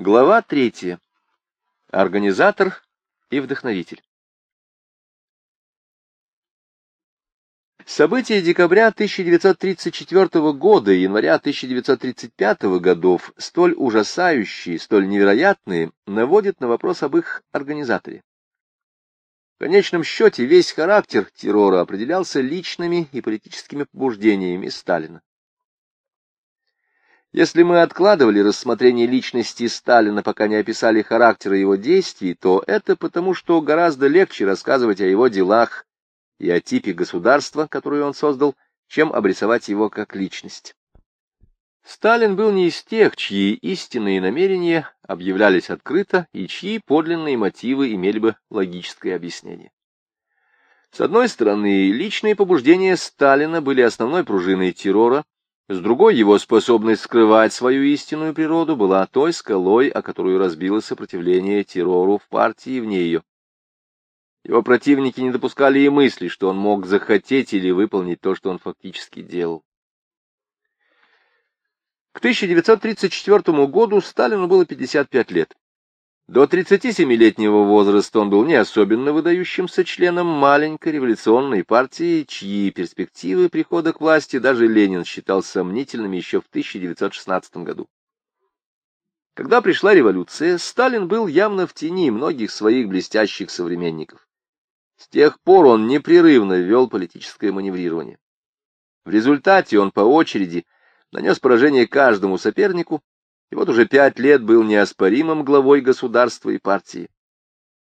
Глава третья. Организатор и вдохновитель. События декабря 1934 года и января 1935 годов, столь ужасающие, столь невероятные, наводят на вопрос об их организаторе. В конечном счете весь характер террора определялся личными и политическими побуждениями Сталина. Если мы откладывали рассмотрение личности Сталина, пока не описали характера его действий, то это потому, что гораздо легче рассказывать о его делах и о типе государства, которое он создал, чем обрисовать его как личность. Сталин был не из тех, чьи истинные намерения объявлялись открыто и чьи подлинные мотивы имели бы логическое объяснение. С одной стороны, личные побуждения Сталина были основной пружиной террора, с другой, его способность скрывать свою истинную природу была той скалой, о которую разбило сопротивление террору в партии и вне ее. Его противники не допускали и мысли, что он мог захотеть или выполнить то, что он фактически делал. К 1934 году Сталину было 55 лет. До 37-летнего возраста он был не особенно выдающимся членом маленькой революционной партии, чьи перспективы прихода к власти даже Ленин считал сомнительными еще в 1916 году. Когда пришла революция, Сталин был явно в тени многих своих блестящих современников. С тех пор он непрерывно вел политическое маневрирование. В результате он по очереди нанес поражение каждому сопернику и вот уже пять лет был неоспоримым главой государства и партии.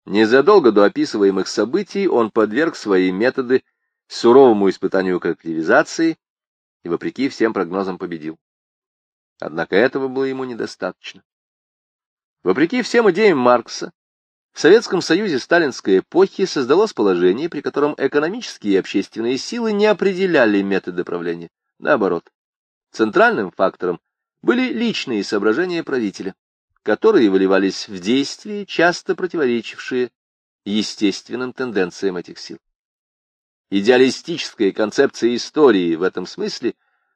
Незадолго до описываемых событий он подверг свои методы суровому испытанию коллективизации и, вопреки всем прогнозам, победил. Однако этого было ему недостаточно. Вопреки всем идеям Маркса, в Советском Союзе сталинской эпохи создалось положение, при котором экономические и общественные силы не определяли методы правления. Наоборот, центральным фактором были личные соображения правителя, которые выливались в действия, часто противоречившие естественным тенденциям этих сил. Идеалистическая концепция истории в этом смысле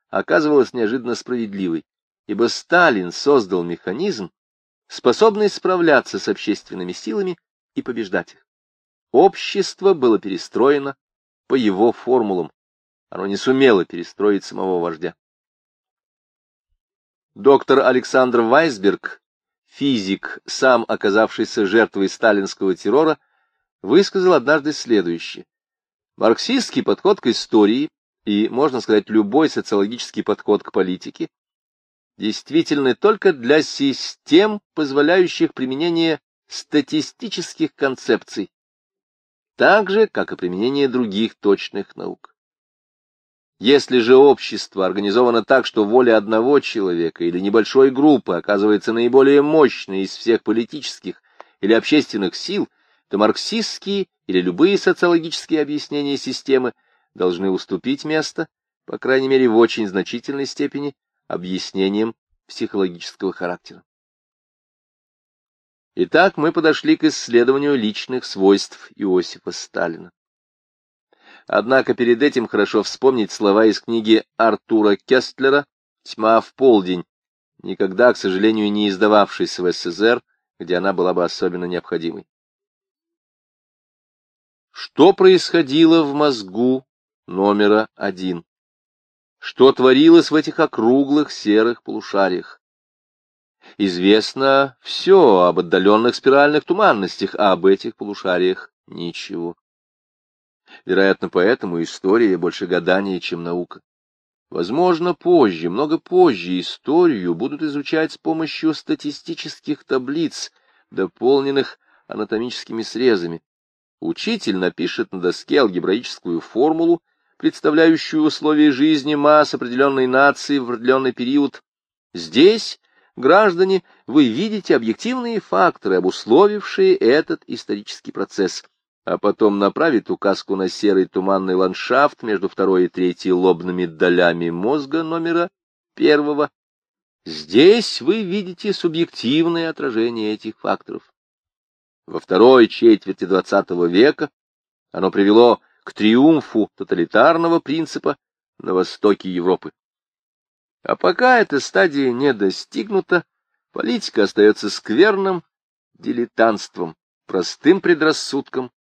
оказывалась неожиданно справедливой, ибо Сталин создал механизм, способный справляться с общественными силами и побеждать их. Общество было перестроено по его формулам, оно не сумело перестроить самого вождя. Доктор Александр Вайсберг, физик, сам оказавшийся жертвой сталинского террора, высказал однажды следующее. Марксистский подход к истории и, можно сказать, любой социологический подход к политике действительны только для систем, позволяющих применение статистических концепций, так же, как и применение других точных наук. Если же общество организовано так, что воля одного человека или небольшой группы оказывается наиболее мощной из всех политических или общественных сил, то марксистские или любые социологические объяснения системы должны уступить место, по крайней мере в очень значительной степени, объяснениям психологического характера. Итак, мы подошли к исследованию личных свойств Иосифа Сталина. Однако перед этим хорошо вспомнить слова из книги Артура Кестлера «Тьма в полдень», никогда, к сожалению, не издававшейся в СССР, где она была бы особенно необходимой. Что происходило в мозгу номера один? Что творилось в этих округлых серых полушариях? Известно все об отдаленных спиральных туманностях, а об этих полушариях ничего. Вероятно, поэтому история больше гадания, чем наука. Возможно, позже, много позже историю будут изучать с помощью статистических таблиц, дополненных анатомическими срезами. Учитель напишет на доске алгебраическую формулу, представляющую условия жизни масс определенной нации в определенный период. Здесь, граждане, вы видите объективные факторы, обусловившие этот исторический процесс а потом направит указку на серый туманный ландшафт между второй и третьей лобными долями мозга номера первого. Здесь вы видите субъективное отражение этих факторов. Во второй четверти XX века оно привело к триумфу тоталитарного принципа на востоке Европы. А пока эта стадия не достигнута, Политика остается скверным дилетантством, простым предрассудком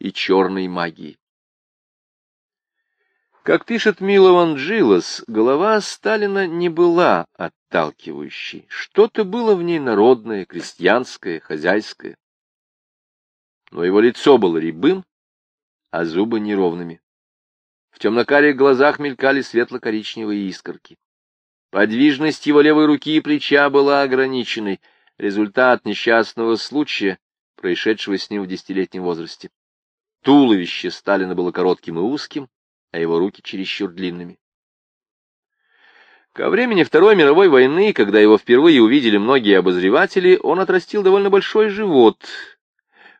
и черной магией. Как пишет Милован Джилос, голова Сталина не была отталкивающей. Что-то было в ней народное, крестьянское, хозяйское. Но его лицо было рябым, а зубы неровными. В темно-карих глазах мелькали светло-коричневые искорки. Подвижность его левой руки и плеча была ограниченной, результат несчастного случая, происшедшего с ним в десятилетнем возрасте. Туловище Сталина было коротким и узким, а его руки чересчур длинными. Ко времени Второй мировой войны, когда его впервые увидели многие обозреватели, он отрастил довольно большой живот.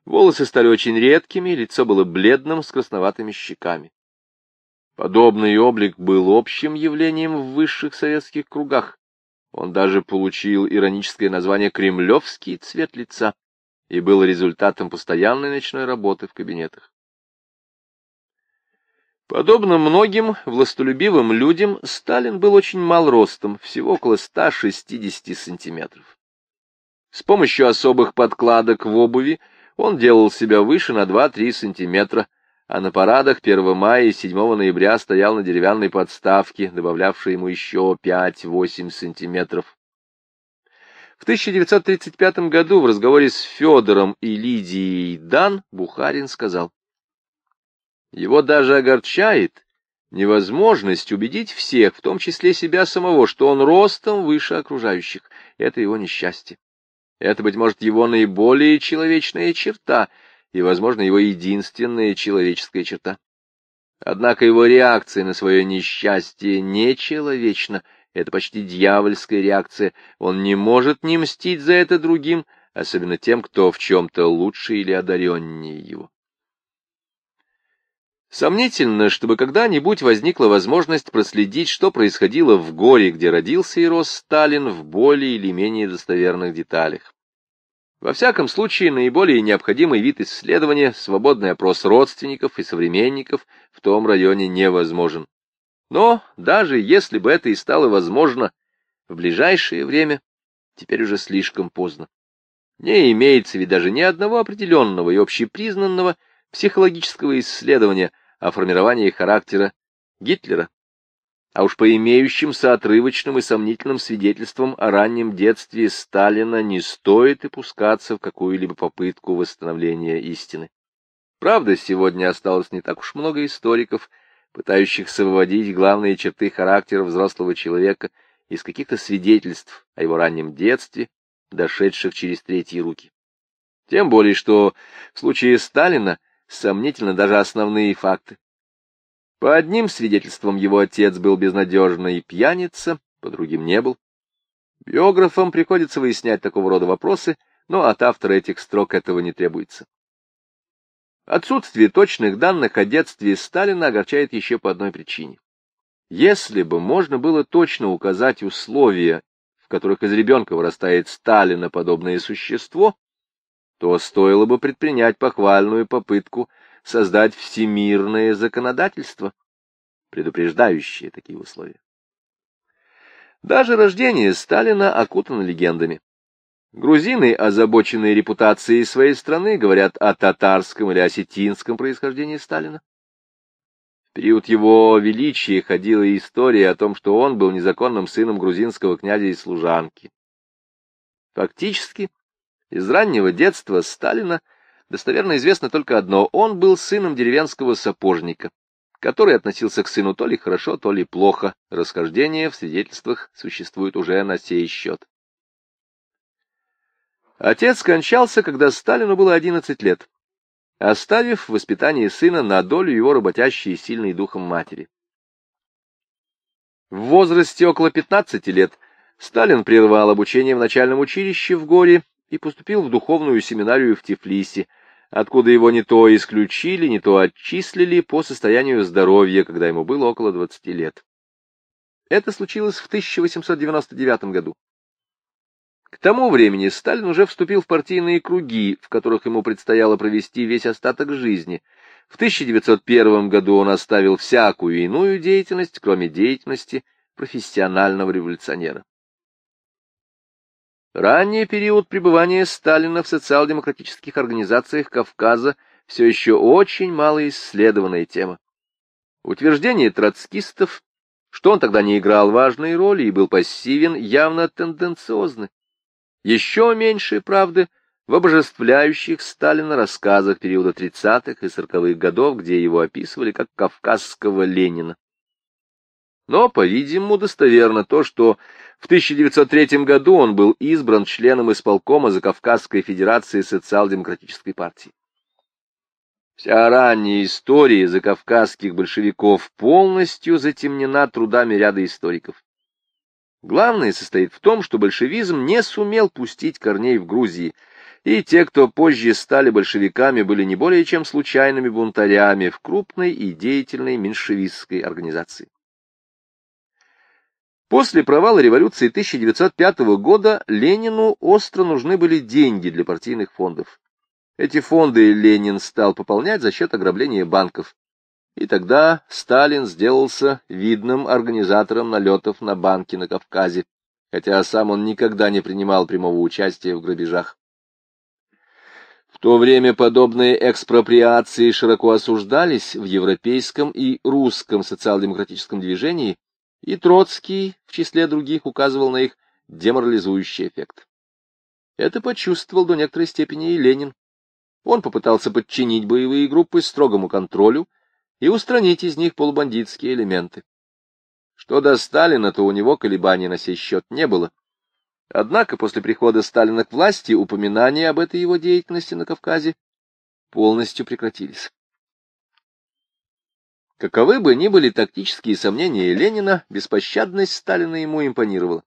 Волосы стали очень редкими, лицо было бледным, с красноватыми щеками. Подобный облик был общим явлением в высших советских кругах. Он даже получил ироническое название «кремлевский цвет лица» и был результатом постоянной ночной работы в кабинетах. Подобно многим властолюбивым людям, Сталин был очень мал ростом, всего около 160 сантиметров. С помощью особых подкладок в обуви он делал себя выше на 2-3 сантиметра, а на парадах 1 мая и 7 ноября стоял на деревянной подставке, добавлявшей ему еще 5-8 сантиметров. В 1935 году в разговоре с Федором и Лидией Дан Бухарин сказал, его даже огорчает невозможность убедить всех, в том числе себя самого, что он ростом выше окружающих. Это его несчастье. Это, быть может, его наиболее человечная черта и, возможно, его единственная человеческая черта. Однако его реакция на свое несчастье нечеловечна, это почти дьявольская реакция. Он не может не мстить за это другим, особенно тем, кто в чем-то лучше или одареннее его. Сомнительно, чтобы когда-нибудь возникла возможность проследить, что происходило в горе, где родился и рос Сталин, в более или менее достоверных деталях. Во всяком случае, наиболее необходимый вид исследования, свободный опрос родственников и современников в том районе невозможен. Но даже если бы это и стало возможно, в ближайшее время теперь уже слишком поздно. Не имеется ведь даже ни одного определенного и общепризнанного психологического исследования о формировании характера Гитлера. А уж по имеющимся отрывочным и сомнительным свидетельствам о раннем детстве Сталина не стоит и пускаться в какую-либо попытку восстановления истины. Правда, сегодня осталось не так уж много историков, пытающихся выводить главные черты характера взрослого человека из каких-то свидетельств о его раннем детстве, дошедших через третьи руки. Тем более, что в случае Сталина сомнительны даже основные факты. По одним свидетельствам его отец был безнадежный пьяница, по другим не был. Биографам приходится выяснять такого рода вопросы, но от автора этих строк этого не требуется. Отсутствие точных данных о детстве Сталина огорчает еще по одной причине. Если бы можно было точно указать условия, в которых из ребенка вырастает Сталина подобное существо, то стоило бы предпринять похвальную попытку создать всемирное законодательство, предупреждающее такие условия. Даже рождение Сталина окутано легендами. Грузины, озабоченные репутацией своей страны, говорят о татарском или осетинском происхождении Сталина. В период его величия ходила история о том, что он был незаконным сыном грузинского князя и служанки. Фактически, из раннего детства Сталина достоверно известно только одно — он был сыном деревенского сапожника, который относился к сыну то ли хорошо, то ли плохо. Расхождения в свидетельствах существуют уже на сей счет. Отец скончался, когда Сталину было 11 лет, оставив воспитание сына на долю его работящей и сильной духом матери. В возрасте около 15 лет Сталин прервал обучение в начальном училище в Горе и поступил в духовную семинарию в Тифлисе, откуда его не то исключили, не то отчислили по состоянию здоровья, когда ему было около 20 лет. Это случилось в 1899 году. К тому времени Сталин уже вступил в партийные круги, в которых ему предстояло провести весь остаток жизни. В 1901 году он оставил всякую иную деятельность, кроме деятельности профессионального революционера. Ранний период пребывания Сталина в социал-демократических организациях Кавказа все еще очень мало исследованная тема. Утверждение троцкистов, что он тогда не играл важной роли и был пассивен, явно тенденциозны. Еще меньше правды в обожествляющих Сталина рассказах периода 30-х и 40-х годов, где его описывали как кавказского Ленина. Но, по-видимому, достоверно то, что в 1903 году он был избран членом исполкома Закавказской Федерации Социал-демократической партии. Вся ранняя история закавказских большевиков полностью затемнена трудами ряда историков. Главное состоит в том, что большевизм не сумел пустить корней в Грузии, и те, кто позже стали большевиками, были не более чем случайными бунтарями в крупной и деятельной меньшевистской организации. После провала революции 1905 года Ленину остро нужны были деньги для партийных фондов. Эти фонды Ленин стал пополнять за счет ограбления банков. И тогда Сталин сделался видным организатором налетов на банки на Кавказе, хотя сам он никогда не принимал прямого участия в грабежах. В то время подобные экспроприации широко осуждались в европейском и русском социал-демократическом движении, и Троцкий, в числе других, указывал на их деморализующий эффект. Это почувствовал до некоторой степени и Ленин. Он попытался подчинить боевые группы строгому контролю и устранить из них полубандитские элементы. Что до Сталина, то у него колебаний на сей счет не было. Однако после прихода Сталина к власти упоминания об этой его деятельности на Кавказе полностью прекратились. Каковы бы ни были тактические сомнения Ленина, беспощадность Сталина ему импонировала.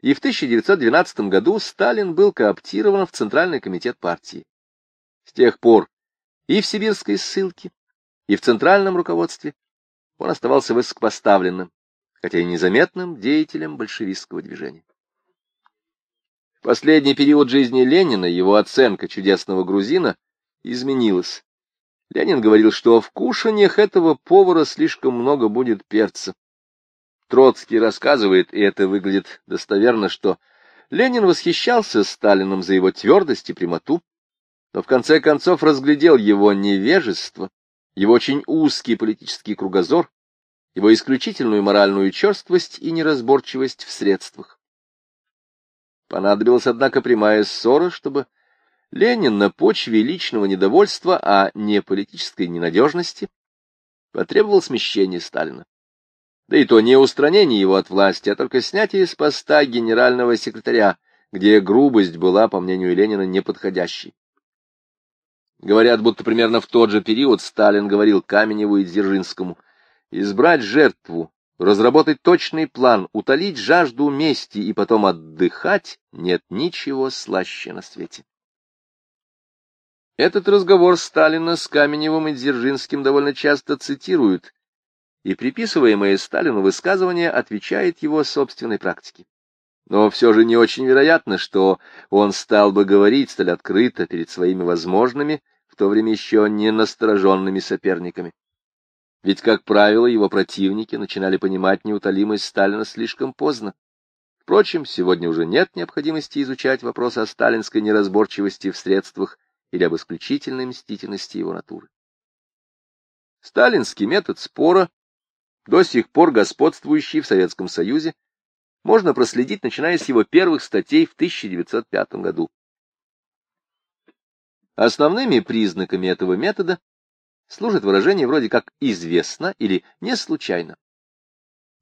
И в 1912 году Сталин был кооптирован в Центральный комитет партии. С тех пор и в сибирской ссылке, и в центральном руководстве он оставался высокопоставленным, хотя и незаметным деятелем большевистского движения. Последний период жизни Ленина его оценка чудесного грузина изменилась. Ленин говорил, что в кушаньях этого повара слишком много будет перца. Троцкий рассказывает, и это выглядит достоверно, что Ленин восхищался Сталином за его твердость и прямоту, но в конце концов разглядел его невежество, его очень узкий политический кругозор, его исключительную моральную черствость и неразборчивость в средствах. Понадобилась, однако, прямая ссора, чтобы Ленин на почве личного недовольства, а не политической ненадежности, потребовал смещения Сталина. Да и то не устранение его от власти, а только снятие с поста генерального секретаря, где грубость была, по мнению Ленина, неподходящей. Говорят, будто примерно в тот же период Сталин говорил Каменеву и Дзержинскому «Избрать жертву, разработать точный план, утолить жажду мести и потом отдыхать нет ничего слаще на свете». Этот разговор Сталина с Каменевым и Дзержинским довольно часто цитируют, и приписываемое Сталину высказывание отвечает его собственной практике. Но все же не очень вероятно, что он стал бы говорить столь открыто перед своими возможными в то время еще не настороженными соперниками. Ведь, как правило, его противники начинали понимать неутолимость Сталина слишком поздно. Впрочем, сегодня уже нет необходимости изучать вопрос о сталинской неразборчивости в средствах или об исключительной мстительности его натуры. Сталинский метод спора, до сих пор господствующий в Советском Союзе, можно проследить, начиная с его первых статей в 1905 году. Основными признаками этого метода служит выражение вроде как «известно» или «не случайно».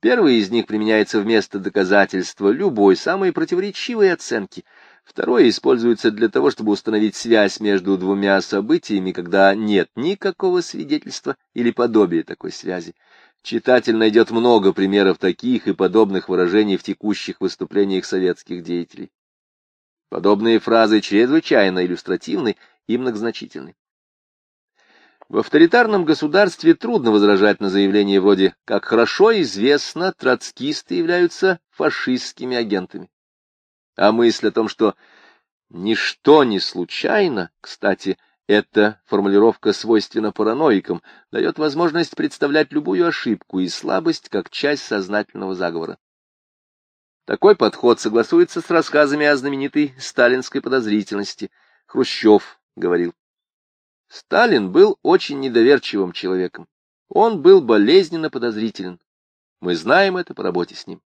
Первый из них применяется вместо доказательства любой самой противоречивой оценки. Второе используется для того, чтобы установить связь между двумя событиями, когда нет никакого свидетельства или подобия такой связи. Читатель найдет много примеров таких и подобных выражений в текущих выступлениях советских деятелей. Подобные фразы чрезвычайно иллюстративны и многозначительны. В авторитарном государстве трудно возражать на заявление вроде «как хорошо известно, троцкисты являются фашистскими агентами». А мысль о том, что ничто не случайно, кстати, эта формулировка свойственна параноикам, дает возможность представлять любую ошибку и слабость как часть сознательного заговора. Такой подход согласуется с рассказами о знаменитой сталинской подозрительности. Хрущев говорил. Сталин был очень недоверчивым человеком. Он был болезненно подозрителен. Мы знаем это по работе с ним.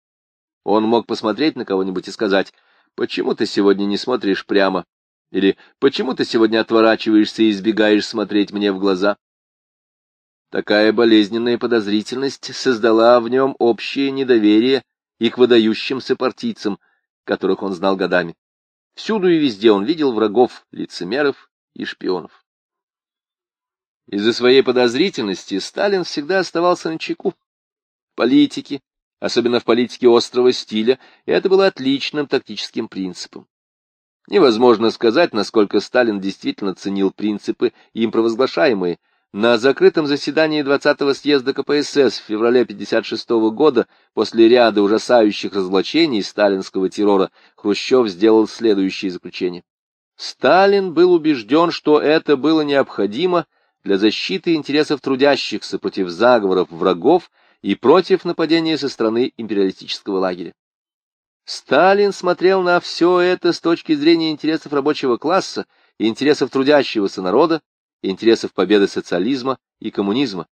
Он мог посмотреть на кого-нибудь и сказать, «Почему ты сегодня не смотришь прямо?» Или «Почему ты сегодня отворачиваешься и избегаешь смотреть мне в глаза?» Такая болезненная подозрительность создала в нем общее недоверие и к выдающимся партийцам, которых он знал годами. Всюду и везде он видел врагов, лицемеров и шпионов. Из-за своей подозрительности Сталин всегда оставался на чеку. Политики, особенно в политике острого стиля, это было отличным тактическим принципом. Невозможно сказать, насколько Сталин действительно ценил принципы, им провозглашаемые. На закрытом заседании 20-го съезда КПСС в феврале 1956 года, после ряда ужасающих разоблачений сталинского террора, Хрущев сделал следующее заключение. Сталин был убежден, что это было необходимо для защиты интересов трудящихся против заговоров врагов и против нападения со стороны империалистического лагеря. Сталин смотрел на все это с точки зрения интересов рабочего класса интересов трудящегося народа, интересов победы социализма и коммунизма.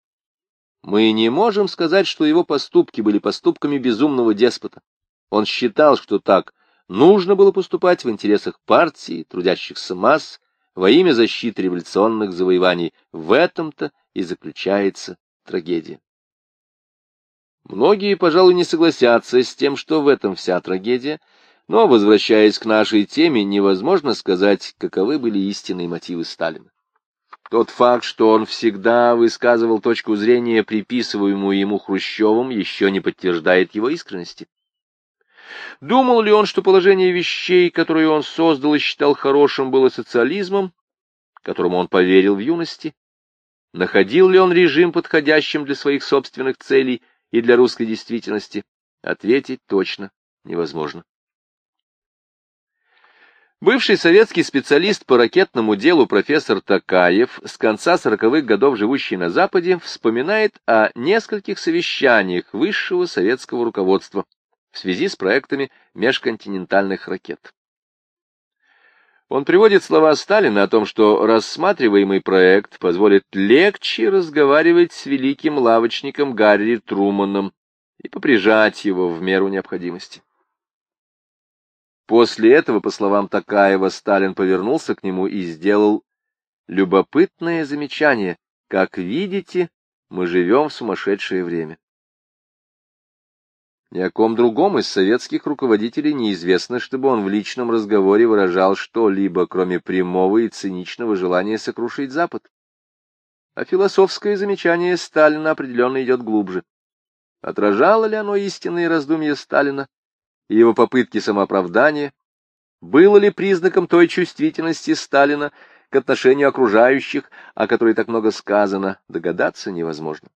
Мы не можем сказать, что его поступки были поступками безумного деспота. Он считал, что так нужно было поступать в интересах партии, трудящихся масс, во имя защиты революционных завоеваний. В этом-то и заключается трагедия. Многие, пожалуй, не согласятся с тем, что в этом вся трагедия, но, возвращаясь к нашей теме, невозможно сказать, каковы были истинные мотивы Сталина. Тот факт, что он всегда высказывал точку зрения, приписываемую ему Хрущевым, еще не подтверждает его искренности. Думал ли он, что положение вещей, которые он создал и считал хорошим, было социализмом, которому он поверил в юности? Находил ли он режим подходящим для своих собственных целей и для русской действительности? Ответить точно невозможно. Бывший советский специалист по ракетному делу профессор Такаев, с конца сороковых годов живущий на Западе, вспоминает о нескольких совещаниях высшего советского руководства в связи с проектами межконтинентальных ракет. Он приводит слова Сталина о том, что рассматриваемый проект позволит легче разговаривать с великим лавочником Гарри Труманом и поприжать его в меру необходимости. После этого, по словам Такаева, Сталин повернулся к нему и сделал любопытное замечание. Как видите, мы живем в сумасшедшее время. Ни о ком другом из советских руководителей неизвестно, чтобы он в личном разговоре выражал что-либо, кроме прямого и циничного желания сокрушить Запад. А философское замечание Сталина определенно идет глубже. Отражало ли оно истинные раздумья Сталина и его попытки самооправдания? Было ли признаком той чувствительности Сталина к отношению окружающих, о которой так много сказано, догадаться невозможно.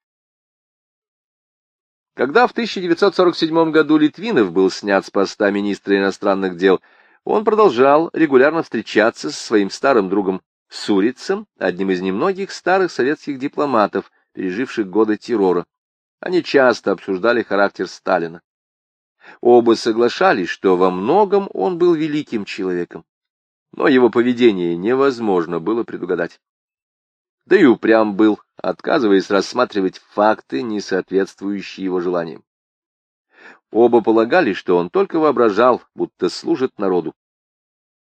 Когда в 1947 году Литвинов был снят с поста министра иностранных дел, он продолжал регулярно встречаться со своим старым другом Сурицем, одним из немногих старых советских дипломатов, переживших годы террора. Они часто обсуждали характер Сталина. Оба соглашались, что во многом он был великим человеком, но его поведение невозможно было предугадать да и упрям был, отказываясь рассматривать факты, не соответствующие его желаниям. Оба полагали, что он только воображал, будто служит народу.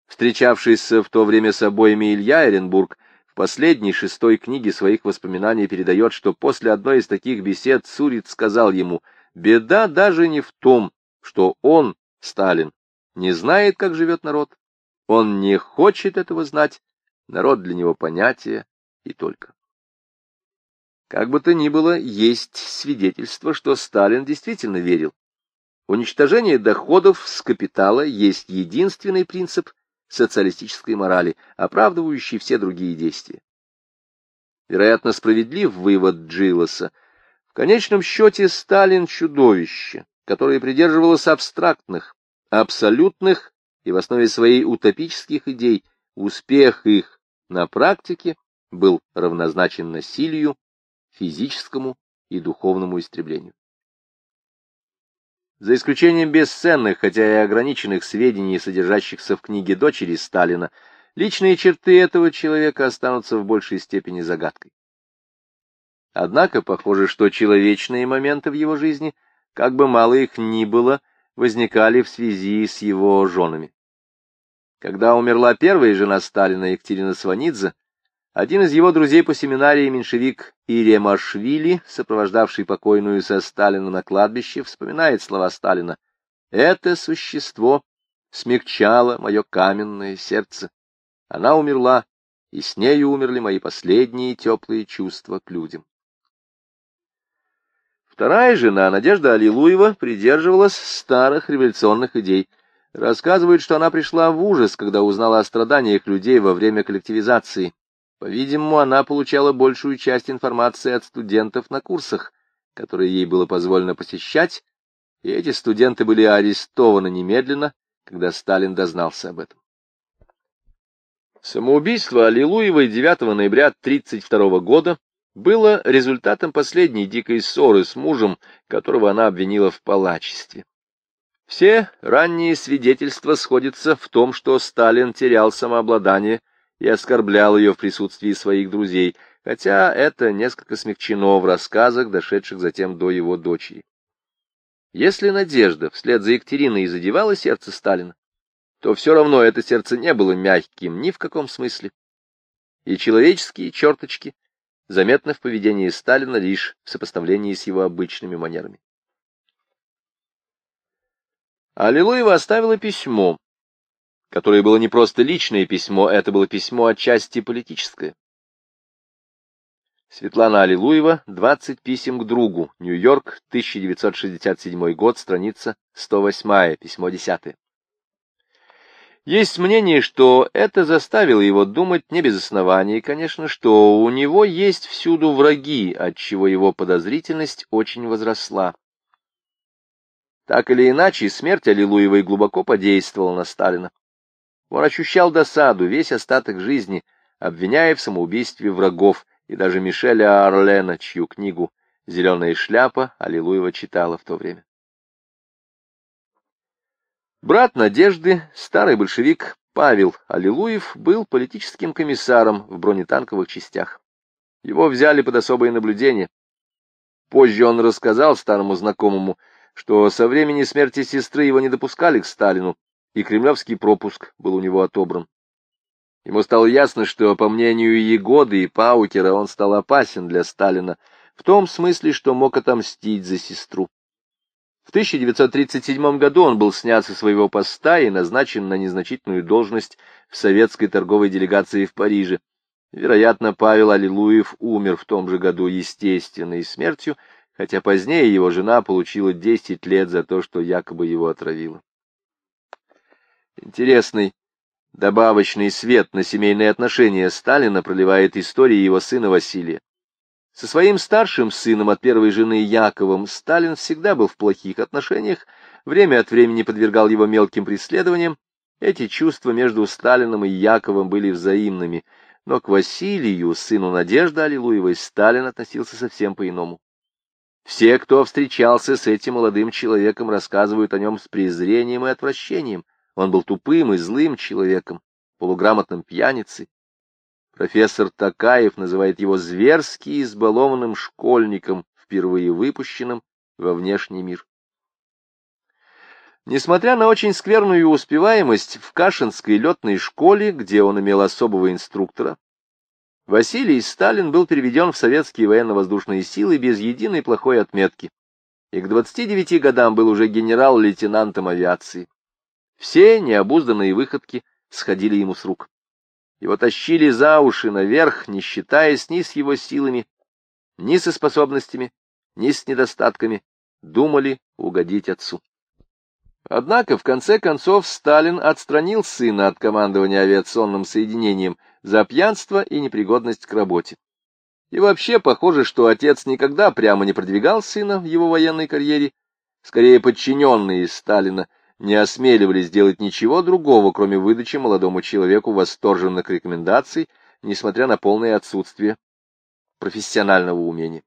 Встречавшийся в то время с обоими Илья Эренбург в последней шестой книге своих воспоминаний передает, что после одной из таких бесед Цурит сказал ему, «Беда даже не в том, что он, Сталин, не знает, как живет народ. Он не хочет этого знать. Народ для него понятие и только. Как бы то ни было, есть свидетельство, что Сталин действительно верил. Уничтожение доходов с капитала есть единственный принцип социалистической морали, оправдывающий все другие действия. Вероятно, справедлив вывод Джилоса. В конечном счете Сталин — чудовище, которое придерживалось абстрактных, абсолютных и в основе своей утопических идей. Успех их на практике был равнозначен насилию, физическому и духовному истреблению. За исключением бесценных, хотя и ограниченных сведений, содержащихся в книге дочери Сталина, личные черты этого человека останутся в большей степени загадкой. Однако похоже, что человечные моменты в его жизни, как бы мало их ни было, возникали в связи с его женами. Когда умерла первая жена Сталина Екатерина Сванидзе, один из его друзей по семинарии, меньшевик Иремашвили, сопровождавший покойную со Сталина на кладбище, вспоминает слова Сталина. «Это существо смягчало мое каменное сердце. Она умерла, и с нею умерли мои последние теплые чувства к людям». Вторая жена, Надежда Аллилуева, придерживалась старых революционных идей. Рассказывают, что она пришла в ужас, когда узнала о страданиях людей во время коллективизации по-видимому, она получала большую часть информации от студентов на курсах, которые ей было позволено посещать, и эти студенты были арестованы немедленно, когда Сталин дознался об этом. Самоубийство Аллилуевой 9 ноября 1932 года было результатом последней дикой ссоры с мужем, которого она обвинила в палачестве. Все ранние свидетельства сходятся в том, что Сталин терял самообладание и оскорблял ее в присутствии своих друзей, хотя это несколько смягчено в рассказах, дошедших затем до его дочери. Если Надежда вслед за Екатериной задевала сердце Сталина, то все равно это сердце не было мягким ни в каком смысле. И человеческие черточки заметны в поведении Сталина лишь в сопоставлении с его обычными манерами. Аллилуева оставила письмо, которое было не просто личное письмо, это было письмо отчасти политическое. Светлана Аллилуева, 20 писем к другу, Нью-Йорк, 1967 год, страница 108, письмо 10. Есть мнение, что это заставило его думать не без оснований, конечно, что у него есть всюду враги, отчего его подозрительность очень возросла. Так или иначе, смерть Аллилуевой глубоко подействовала на Сталина. Он ощущал досаду весь остаток жизни, обвиняя в самоубийстве врагов, и даже Мишеля Орлена, чью книгу «Зеленая шляпа» Аллилуева читала в то время. Брат Надежды, старый большевик Павел Аллилуев, был политическим комиссаром в бронетанковых частях. Его взяли под особое наблюдение. Позже он рассказал старому знакомому, что со времени смерти сестры его не допускали к Сталину, и кремлевский пропуск был у него отобран. Ему стало ясно, что, по мнению Егоды и Паукера, он стал опасен для Сталина, в том смысле, что мог отомстить за сестру. В 1937 году он был снят со своего поста и назначен на незначительную должность в советской торговой делегации в Париже. Вероятно, Павел Аллилуев умер в том же году естественной смертью, хотя позднее его жена получила 10 лет за то, что якобы его отравила. Интересный добавочный свет на семейные отношения Сталина проливает история его сына Василия. Со своим старшим сыном от первой жены Яковом Сталин всегда был в плохих отношениях, время от времени подвергал его мелким преследованиям. Эти чувства между Сталином и Яковом были взаимными, но к Василию, сыну Надежды Аллилуевой, Сталин относился совсем по-иному. Все, кто встречался с этим молодым человеком, рассказывают о нем с презрением и отвращением. Он был тупым и злым человеком, полуграмотным пьяницей. Профессор Такаев называет его зверски избалованным школьником, впервые выпущенным во внешний мир. Несмотря на очень скверную успеваемость в Кашинской летной школе, где он имел особого инструктора, Василий Сталин был переведен в советские военно-воздушные силы без единой плохой отметки, и к 29 годам был уже генерал-лейтенантом авиации. Все необузданные выходки сходили ему с рук. Его тащили за уши наверх, не считаясь ни с его силами, ни со способностями, ни с недостатками, думали угодить отцу. Однако, в конце концов, Сталин отстранил сына от командования авиационным соединением за пьянство и непригодность к работе. И вообще похоже, что отец никогда прямо не продвигал сына в его военной карьере, скорее подчиненные Сталина не осмеливались делать ничего другого, кроме выдачи молодому человеку восторженных рекомендаций, несмотря на полное отсутствие профессионального умения.